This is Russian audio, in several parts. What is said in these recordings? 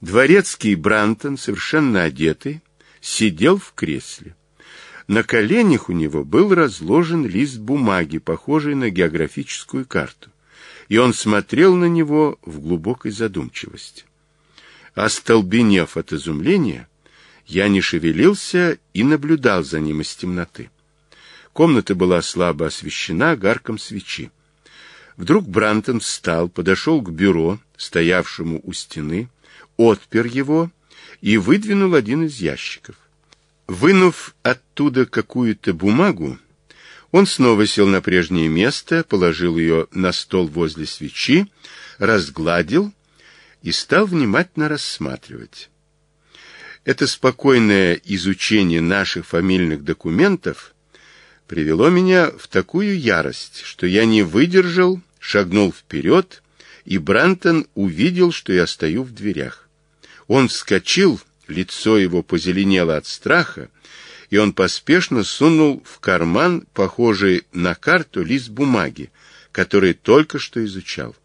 Дворецкий Брантон, совершенно одетый, сидел в кресле. На коленях у него был разложен лист бумаги, похожий на географическую карту, и он смотрел на него в глубокой задумчивости. Остолбенев от изумления, я не шевелился и наблюдал за ним из темноты. Комната была слабо освещена огарком свечи. Вдруг Брантон встал, подошел к бюро, стоявшему у стены, отпер его и выдвинул один из ящиков. Вынув оттуда какую-то бумагу, он снова сел на прежнее место, положил ее на стол возле свечи, разгладил и стал внимательно рассматривать. Это спокойное изучение наших фамильных документов привело меня в такую ярость, что я не выдержал, шагнул вперед, и Брантон увидел, что я стою в дверях. Он вскочил, лицо его позеленело от страха, и он поспешно сунул в карман, похожий на карту, лист бумаги, который только что изучал.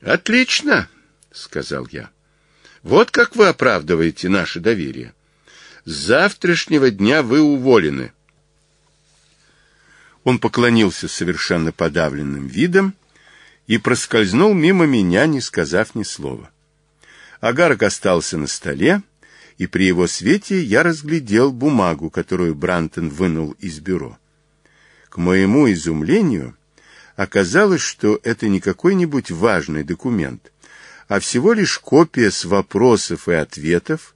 «Отлично!» — сказал я. «Вот как вы оправдываете наше доверие. С завтрашнего дня вы уволены». Он поклонился совершенно подавленным видом и проскользнул мимо меня, не сказав ни слова. Агарок остался на столе, и при его свете я разглядел бумагу, которую Брантон вынул из бюро. К моему изумлению оказалось, что это не какой-нибудь важный документ, а всего лишь копия с вопросов и ответов,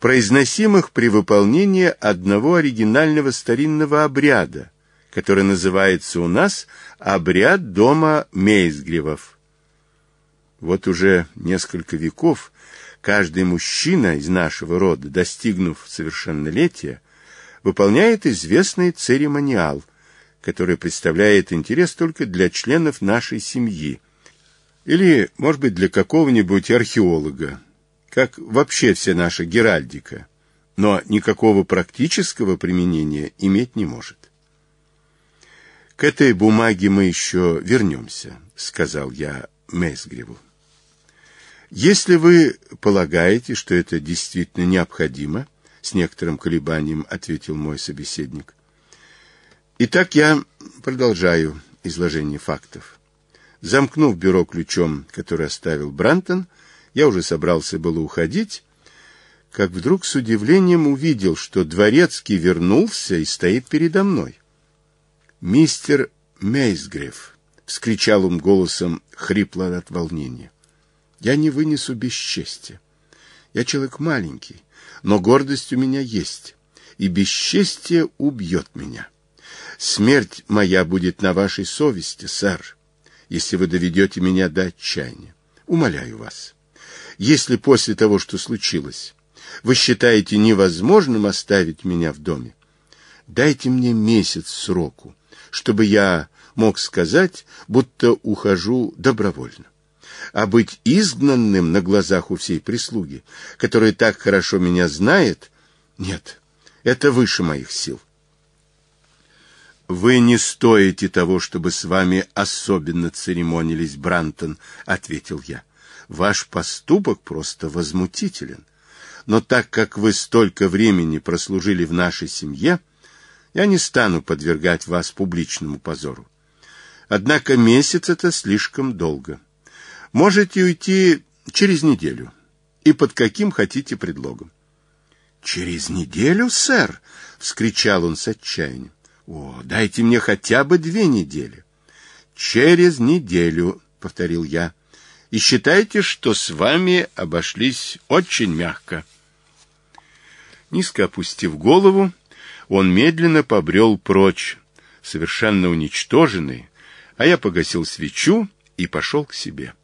произносимых при выполнении одного оригинального старинного обряда, который называется у нас «Обряд дома Мейсгревов». Вот уже несколько веков каждый мужчина из нашего рода, достигнув совершеннолетия, выполняет известный церемониал, который представляет интерес только для членов нашей семьи или, может быть, для какого-нибудь археолога, как вообще вся наша геральдика, но никакого практического применения иметь не может. «К этой бумаге мы еще вернемся», — сказал я Мейсгреву. Если вы полагаете, что это действительно необходимо, с некоторым колебанием ответил мой собеседник. Итак, я продолжаю изложение фактов. Замкнув бюро ключом, который оставил Брантон, я уже собрался было уходить, как вдруг с удивлением увидел, что дворецкий вернулся и стоит передо мной. Мистер Мейсгрев вскричал он голосом, хрипло от волнения. Я не вынесу бесчестия. Я человек маленький, но гордость у меня есть, и бесчестие убьет меня. Смерть моя будет на вашей совести, сэр, если вы доведете меня до отчаяния. Умоляю вас. Если после того, что случилось, вы считаете невозможным оставить меня в доме, дайте мне месяц сроку, чтобы я мог сказать, будто ухожу добровольно а быть изгнанным на глазах у всей прислуги, которая так хорошо меня знает, нет, это выше моих сил. «Вы не стоите того, чтобы с вами особенно церемонились, Брантон», — ответил я. «Ваш поступок просто возмутителен. Но так как вы столько времени прослужили в нашей семье, я не стану подвергать вас публичному позору. Однако месяц это слишком долго. Можете уйти через неделю. И под каким хотите предлогом. «Через неделю, сэр!» — вскричал он с отчаянием. «О, дайте мне хотя бы две недели!» «Через неделю!» — повторил я. «И считайте, что с вами обошлись очень мягко!» Низко опустив голову, он медленно побрел прочь, совершенно уничтоженный, а я погасил свечу и пошел к себе.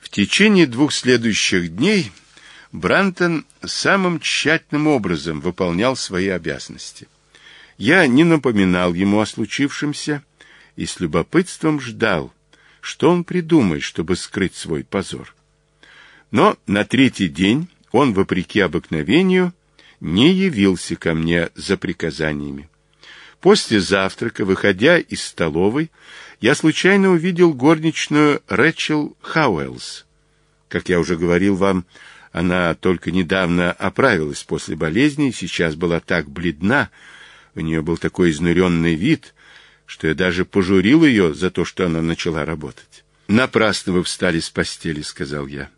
В течение двух следующих дней Брантон самым тщательным образом выполнял свои обязанности. Я не напоминал ему о случившемся и с любопытством ждал, что он придумает, чтобы скрыть свой позор. Но на третий день он, вопреки обыкновению, не явился ко мне за приказаниями. После завтрака, выходя из столовой, я случайно увидел горничную Рэчел Хауэллс. Как я уже говорил вам, она только недавно оправилась после болезни и сейчас была так бледна, у нее был такой изнуренный вид, что я даже пожурил ее за то, что она начала работать. «Напрасно вы встали с постели», — сказал я.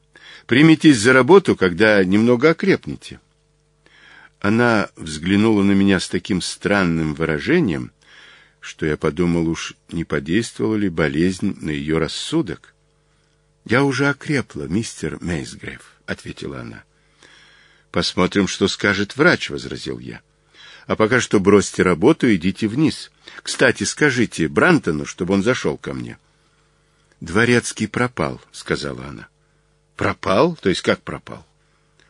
«Приметесь за работу, когда немного окрепнете». Она взглянула на меня с таким странным выражением — что я подумал, уж не подействовала ли болезнь на ее рассудок. «Я уже окрепла, мистер Мейсгреф», — ответила она. «Посмотрим, что скажет врач», — возразил я. «А пока что бросьте работу и идите вниз. Кстати, скажите Брантону, чтобы он зашел ко мне». «Дворецкий пропал», — сказала она. «Пропал? То есть как пропал?»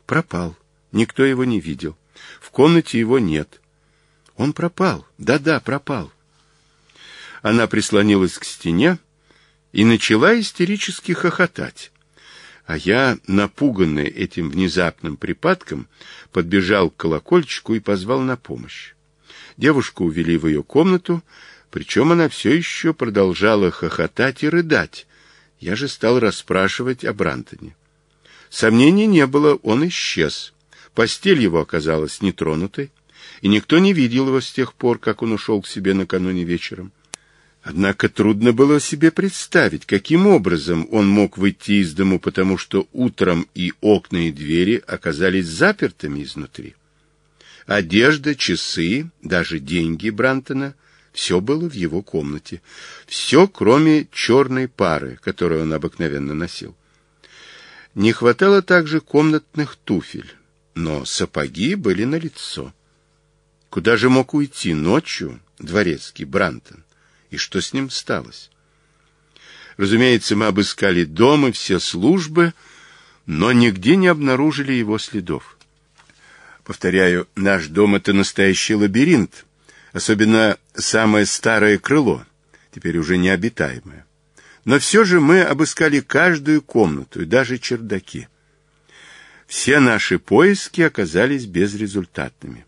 «Пропал. Никто его не видел. В комнате его нет». «Он пропал. Да-да, пропал». Она прислонилась к стене и начала истерически хохотать. А я, напуганный этим внезапным припадком, подбежал к колокольчику и позвал на помощь. Девушку увели в ее комнату, причем она все еще продолжала хохотать и рыдать. Я же стал расспрашивать о Брантоне. Сомнений не было, он исчез. Постель его оказалась нетронутой, и никто не видел его с тех пор, как он ушел к себе накануне вечером. Однако трудно было себе представить, каким образом он мог выйти из дому, потому что утром и окна и двери оказались запертыми изнутри. Одежда, часы, даже деньги Брантона — все было в его комнате. Все, кроме черной пары, которую он обыкновенно носил. Не хватало также комнатных туфель, но сапоги были налицо. Куда же мог уйти ночью дворецкий Брантон? и что с ним сталось. Разумеется, мы обыскали дом и все службы, но нигде не обнаружили его следов. Повторяю, наш дом — это настоящий лабиринт, особенно самое старое крыло, теперь уже необитаемое. Но все же мы обыскали каждую комнату и даже чердаки. Все наши поиски оказались безрезультатными.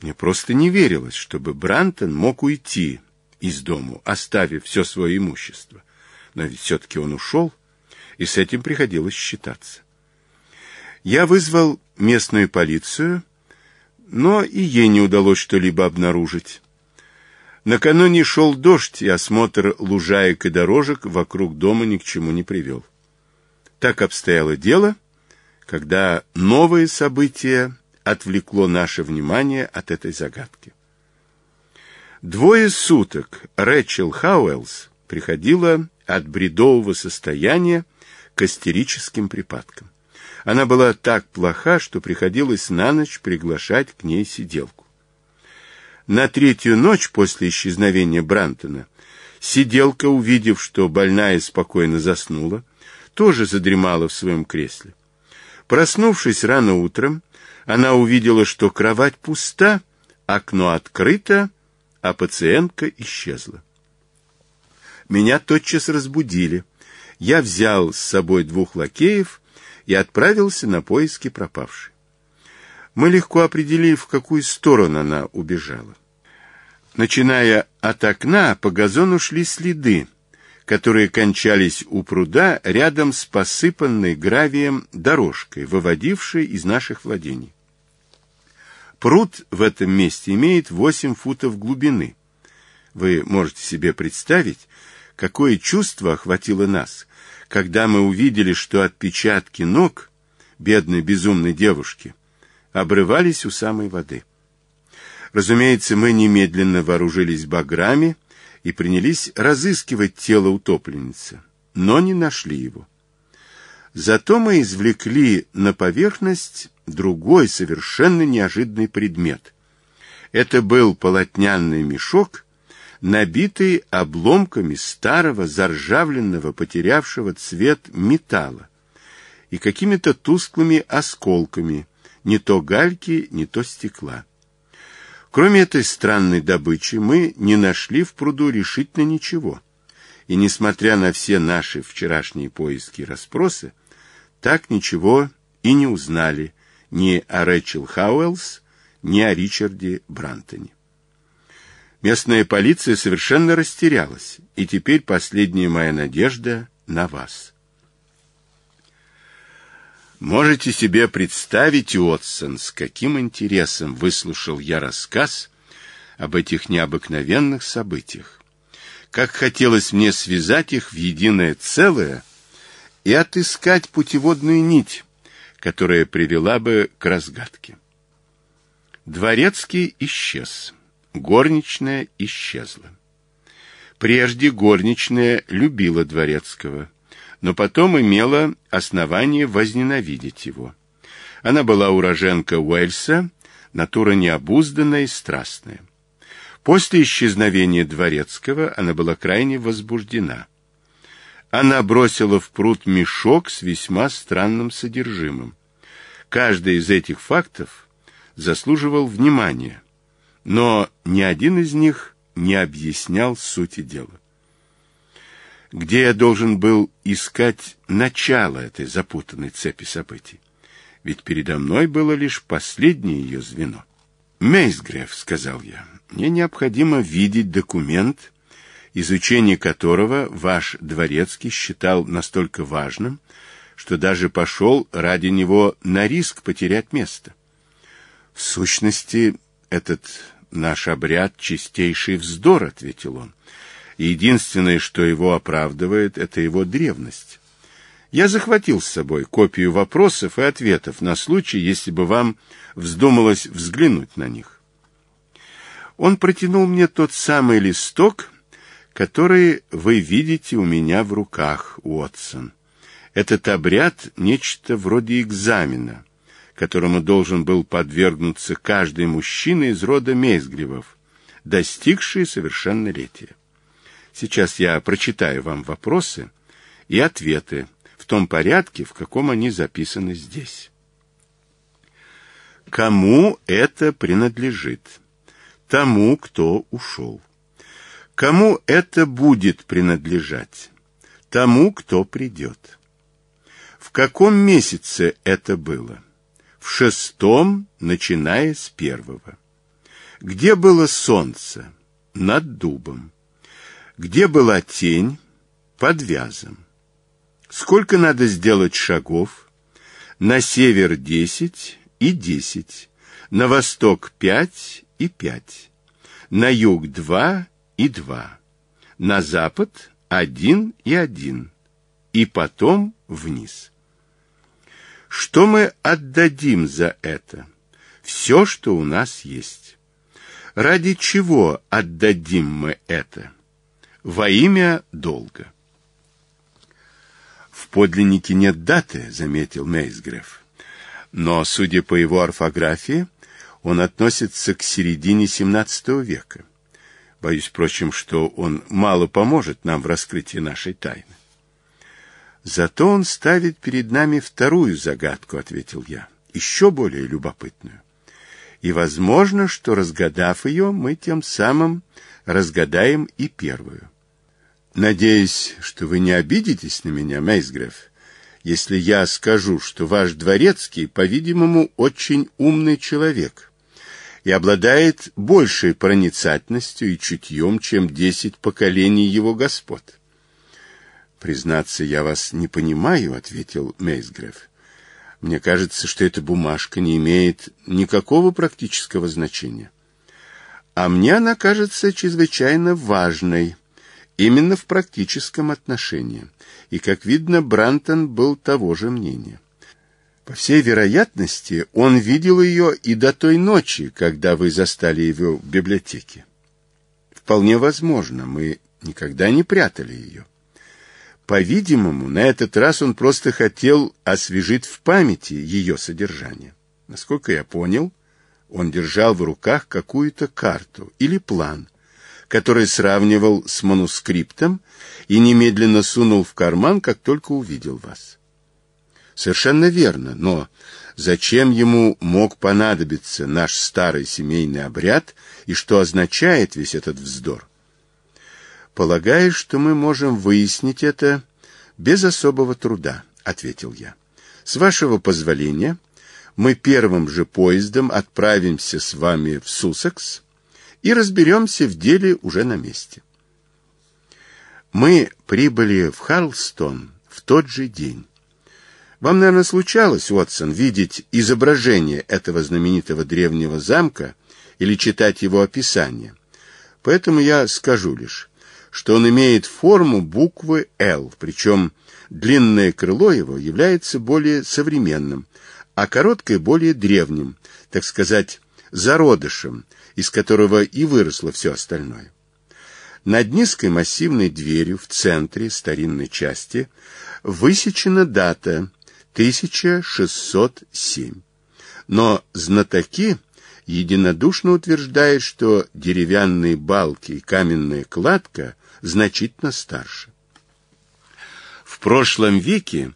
Мне просто не верилось, чтобы Брантон мог уйти из дому, оставив все свое имущество. Но ведь все-таки он ушел, и с этим приходилось считаться. Я вызвал местную полицию, но и ей не удалось что-либо обнаружить. Накануне шел дождь, и осмотр лужаек и дорожек вокруг дома ни к чему не привел. Так обстояло дело, когда новое событие отвлекло наше внимание от этой загадки. Двое суток Рэчел Хауэллс приходила от бредового состояния к истерическим припадкам. Она была так плоха, что приходилось на ночь приглашать к ней сиделку. На третью ночь после исчезновения Брантона сиделка, увидев, что больная спокойно заснула, тоже задремала в своем кресле. Проснувшись рано утром, она увидела, что кровать пуста, окно открыто, а пациентка исчезла. Меня тотчас разбудили. Я взял с собой двух лакеев и отправился на поиски пропавшей. Мы легко определили, в какую сторону она убежала. Начиная от окна, по газону шли следы, которые кончались у пруда рядом с посыпанной гравием дорожкой, выводившей из наших владений. Пруд в этом месте имеет 8 футов глубины. Вы можете себе представить, какое чувство охватило нас, когда мы увидели, что отпечатки ног бедной безумной девушки обрывались у самой воды. Разумеется, мы немедленно вооружились баграми и принялись разыскивать тело утопленницы, но не нашли его. Зато мы извлекли на поверхность другой совершенно неожиданный предмет. Это был полотняный мешок, набитый обломками старого, заржавленного, потерявшего цвет металла и какими-то тусклыми осколками, не то гальки, не то стекла. Кроме этой странной добычи мы не нашли в пруду решительно ничего. И несмотря на все наши вчерашние поиски и расспросы, так ничего и не узнали ни о Рэчел Хауэллс, ни о Ричарде Брантоне. Местная полиция совершенно растерялась, и теперь последняя моя надежда на вас. Можете себе представить, Уотсон, с каким интересом выслушал я рассказ об этих необыкновенных событиях. Как хотелось мне связать их в единое целое и отыскать путеводную нить, которая привела бы к разгадке. Дворецкий исчез, горничная исчезла. Прежде горничная любила Дворецкого, но потом имела основание возненавидеть его. Она была уроженка Уэльса, натура необузданная и страстная. После исчезновения Дворецкого она была крайне возбуждена – она бросила в пруд мешок с весьма странным содержимым. Каждый из этих фактов заслуживал внимания, но ни один из них не объяснял сути дела. Где я должен был искать начало этой запутанной цепи событий? Ведь передо мной было лишь последнее ее звено. «Мейсгреф», — сказал я, — «мне необходимо видеть документ, изучение которого ваш дворецкий считал настолько важным, что даже пошел ради него на риск потерять место. В сущности, этот наш обряд — чистейший вздор, — ответил он. Единственное, что его оправдывает, — это его древность. Я захватил с собой копию вопросов и ответов на случай, если бы вам вздумалось взглянуть на них. Он протянул мне тот самый листок, которые вы видите у меня в руках, Уотсон. Этот обряд — нечто вроде экзамена, которому должен был подвергнуться каждый мужчина из рода Мейзгревов, достигший совершеннолетия. Сейчас я прочитаю вам вопросы и ответы в том порядке, в каком они записаны здесь. Кому это принадлежит? Тому, кто ушел. Кому это будет принадлежать? Тому, кто придет. В каком месяце это было? в шестом, начиная с первого. Где было солнце? Над дубом. Где была тень? Под вязом. Сколько надо сделать шагов? На север десять и десять, на восток пять и пять, на юг два и два. На запад один и один. И потом вниз. Что мы отдадим за это? Все, что у нас есть. Ради чего отдадим мы это? Во имя долга. В подлиннике нет даты, заметил Мейсгреф. Но, судя по его орфографии, он относится к середине XVII века. Боюсь, впрочем, что он мало поможет нам в раскрытии нашей тайны. Зато он ставит перед нами вторую загадку, ответил я, еще более любопытную. И возможно, что разгадав ее, мы тем самым разгадаем и первую. Надеюсь, что вы не обидитесь на меня, Мейсгреф, если я скажу, что ваш дворецкий, по-видимому, очень умный человек, и обладает большей проницательностью и чутьем, чем десять поколений его господ. «Признаться, я вас не понимаю», — ответил Мейсгреф. «Мне кажется, что эта бумажка не имеет никакого практического значения. А мне она кажется чрезвычайно важной» именно в практическом отношении. И, как видно, Брантон был того же мнения. По всей вероятности, он видел ее и до той ночи, когда вы застали ее в библиотеке. Вполне возможно, мы никогда не прятали ее. По-видимому, на этот раз он просто хотел освежить в памяти ее содержание. Насколько я понял, он держал в руках какую-то карту или план, который сравнивал с манускриптом и немедленно сунул в карман, как только увидел вас. Совершенно верно, но зачем ему мог понадобиться наш старый семейный обряд и что означает весь этот вздор? Полагаю, что мы можем выяснить это без особого труда, ответил я. С вашего позволения, мы первым же поездом отправимся с вами в Сусекс и разберемся в деле уже на месте. Мы прибыли в Харлстон в тот же день вам, наверное, случалось, Уотсон, видеть изображение этого знаменитого древнего замка или читать его описание. Поэтому я скажу лишь, что он имеет форму буквы «Л», причем длинное крыло его является более современным, а короткое более древним, так сказать, зародышем, из которого и выросло все остальное. Над низкой массивной дверью в центре старинной части высечена дата – 1607. Но знатоки единодушно утверждают, что деревянные балки и каменная кладка значительно старше. В прошлом веке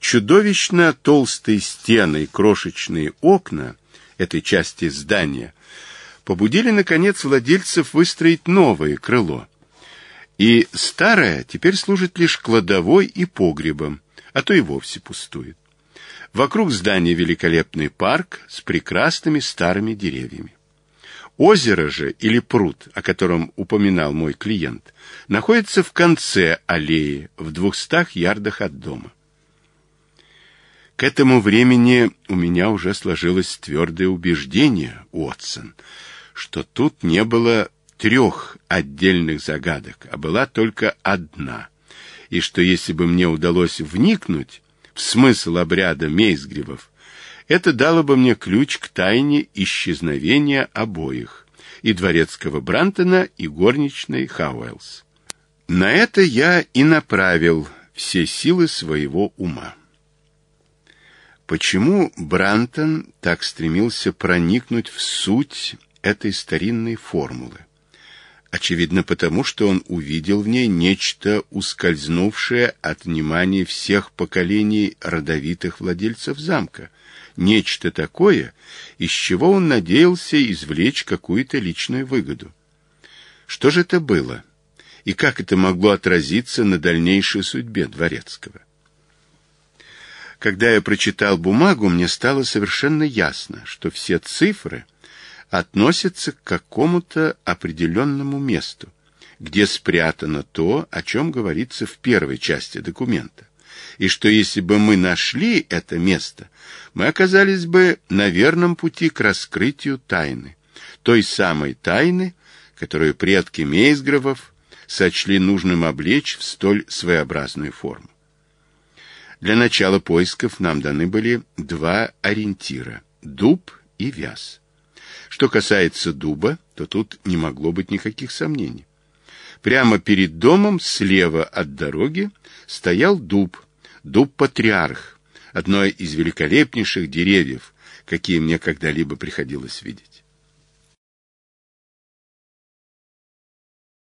чудовищно толстые стены и крошечные окна этой части здания побудили, наконец, владельцев выстроить новое крыло. И старое теперь служит лишь кладовой и погребом, а то и вовсе пустует. Вокруг здания великолепный парк с прекрасными старыми деревьями. Озеро же или пруд, о котором упоминал мой клиент, находится в конце аллеи, в двухстах ярдах от дома. К этому времени у меня уже сложилось твердое убеждение, Уотсон, что тут не было трех отдельных загадок, а была только одна, и что если бы мне удалось вникнуть, в смысл обряда Мейсгрибов, это дало бы мне ключ к тайне исчезновения обоих, и дворецкого Брантона, и горничной Хауэлс. На это я и направил все силы своего ума. Почему Брантон так стремился проникнуть в суть этой старинной формулы? очевидно потому, что он увидел в ней нечто ускользнувшее от внимания всех поколений родовитых владельцев замка, нечто такое, из чего он надеялся извлечь какую-то личную выгоду. Что же это было? И как это могло отразиться на дальнейшей судьбе дворецкого? Когда я прочитал бумагу, мне стало совершенно ясно, что все цифры — относится к какому-то определенному месту, где спрятано то, о чем говорится в первой части документа, и что если бы мы нашли это место, мы оказались бы на верном пути к раскрытию тайны, той самой тайны, которую предки Мейсгровов сочли нужным облечь в столь своеобразную форму. Для начала поисков нам даны были два ориентира – дуб и вяз. Что касается дуба, то тут не могло быть никаких сомнений. Прямо перед домом, слева от дороги, стоял дуб, дуб-патриарх, одно из великолепнейших деревьев, какие мне когда-либо приходилось видеть.